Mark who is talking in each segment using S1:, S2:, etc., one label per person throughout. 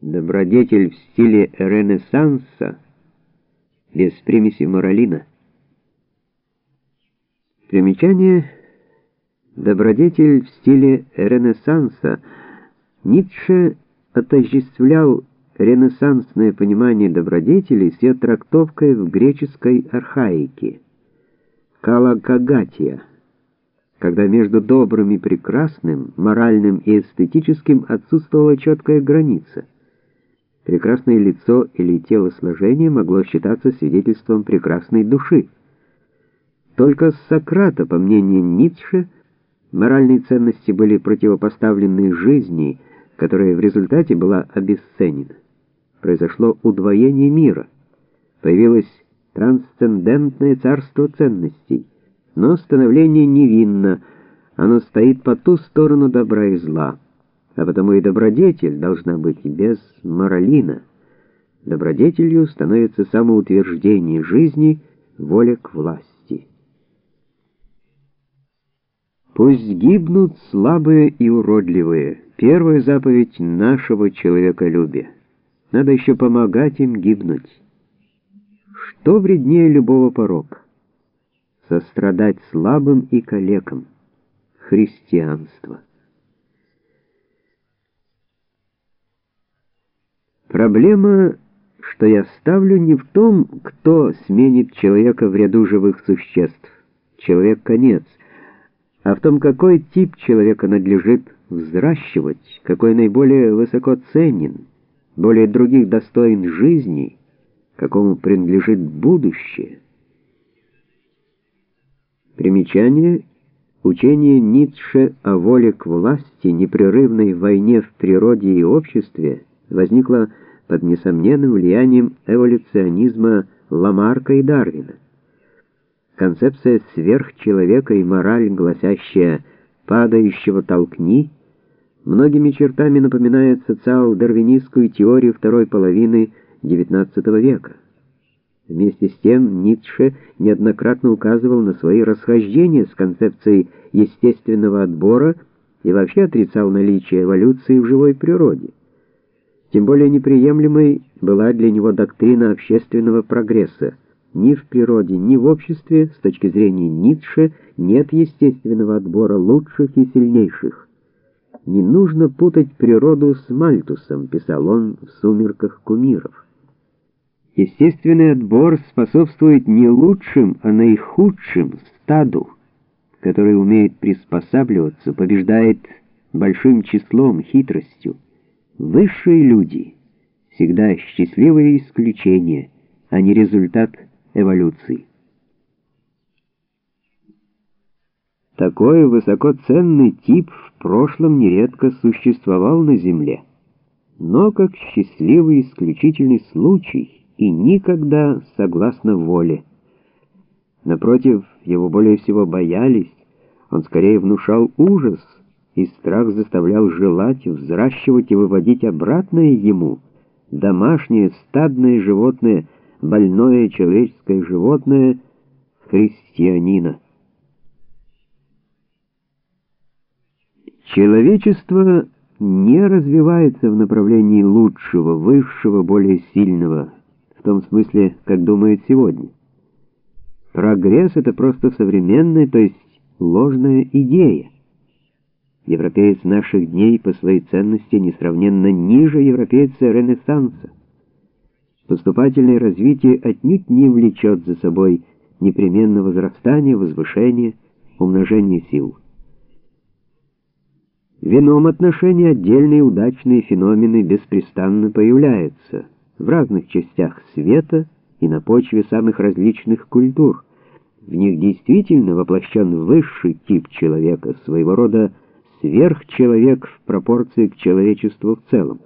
S1: добродетель в стиле Ренессанса, без примеси моралина. Примечание. «Добродетель в стиле Ренессанса» Ницше отождествлял ренессансное понимание добродетели с ее трактовкой в греческой архаике. «калагагатия», когда между добрым и прекрасным, моральным и эстетическим отсутствовала четкая граница – Прекрасное лицо или телосложение могло считаться свидетельством прекрасной души. Только с Сократа, по мнению Ницше, моральные ценности были противопоставлены жизни, которая в результате была обесценена. Произошло удвоение мира. Появилось трансцендентное царство ценностей. Но становление невинно, оно стоит по ту сторону добра и зла а потому и добродетель должна быть без моралина. Добродетелью становится самоутверждение жизни, воля к власти. Пусть гибнут слабые и уродливые. Первая заповедь нашего человеколюбия. Надо еще помогать им гибнуть. Что вреднее любого порока? Сострадать слабым и калекам. Христианство. Проблема, что я ставлю, не в том, кто сменит человека в ряду живых существ. Человек — конец. А в том, какой тип человека надлежит взращивать, какой наиболее высоко ценен, более других достоин жизни, какому принадлежит будущее. Примечание. Учение Ницше о воле к власти, непрерывной войне в природе и обществе возникло под несомненным влиянием эволюционизма Ламарка и Дарвина. Концепция сверхчеловека и мораль, гласящая «падающего толкни», многими чертами напоминает социал-дарвинистскую теорию второй половины XIX века. Вместе с тем Ницше неоднократно указывал на свои расхождения с концепцией естественного отбора и вообще отрицал наличие эволюции в живой природе. Тем более неприемлемой была для него доктрина общественного прогресса. Ни в природе, ни в обществе, с точки зрения Ницше, нет естественного отбора лучших и сильнейших. «Не нужно путать природу с Мальтусом», — писал он в «Сумерках кумиров». Естественный отбор способствует не лучшим, а наихудшим стаду, который умеет приспосабливаться, побеждает большим числом, хитростью. Высшие люди всегда счастливые исключения, а не результат эволюции. Такой высокоценный тип в прошлом нередко существовал на Земле, но как счастливый исключительный случай и никогда согласно воле. Напротив, его более всего боялись, он скорее внушал ужас, и страх заставлял желать, взращивать и выводить обратное ему, домашнее стадное животное, больное человеческое животное, христианина. Человечество не развивается в направлении лучшего, высшего, более сильного, в том смысле, как думает сегодня. Прогресс — это просто современная, то есть ложная идея. Европеец наших дней по своей ценности несравненно ниже европейца Ренессанса. Поступательное развитие отнюдь не влечет за собой непременно возрастание, возвышение, умножение сил. В ином отношении отдельные удачные феномены беспрестанно появляются в разных частях света и на почве самых различных культур. В них действительно воплощен высший тип человека, своего рода сверхчеловек в пропорции к человечеству в целом.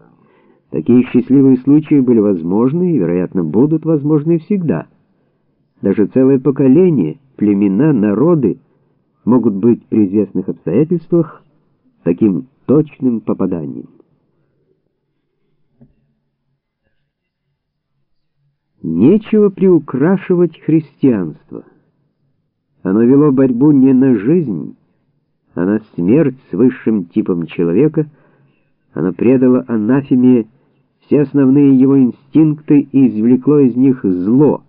S1: Такие счастливые случаи были возможны и, вероятно, будут возможны всегда. Даже целое поколение, племена, народы могут быть при известных обстоятельствах таким точным попаданием. Нечего приукрашивать христианство. Оно вело борьбу не на жизнь, она смерть с высшим типом человека, она предала анафеме все основные его инстинкты и извлекло из них зло.